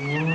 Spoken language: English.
Mm.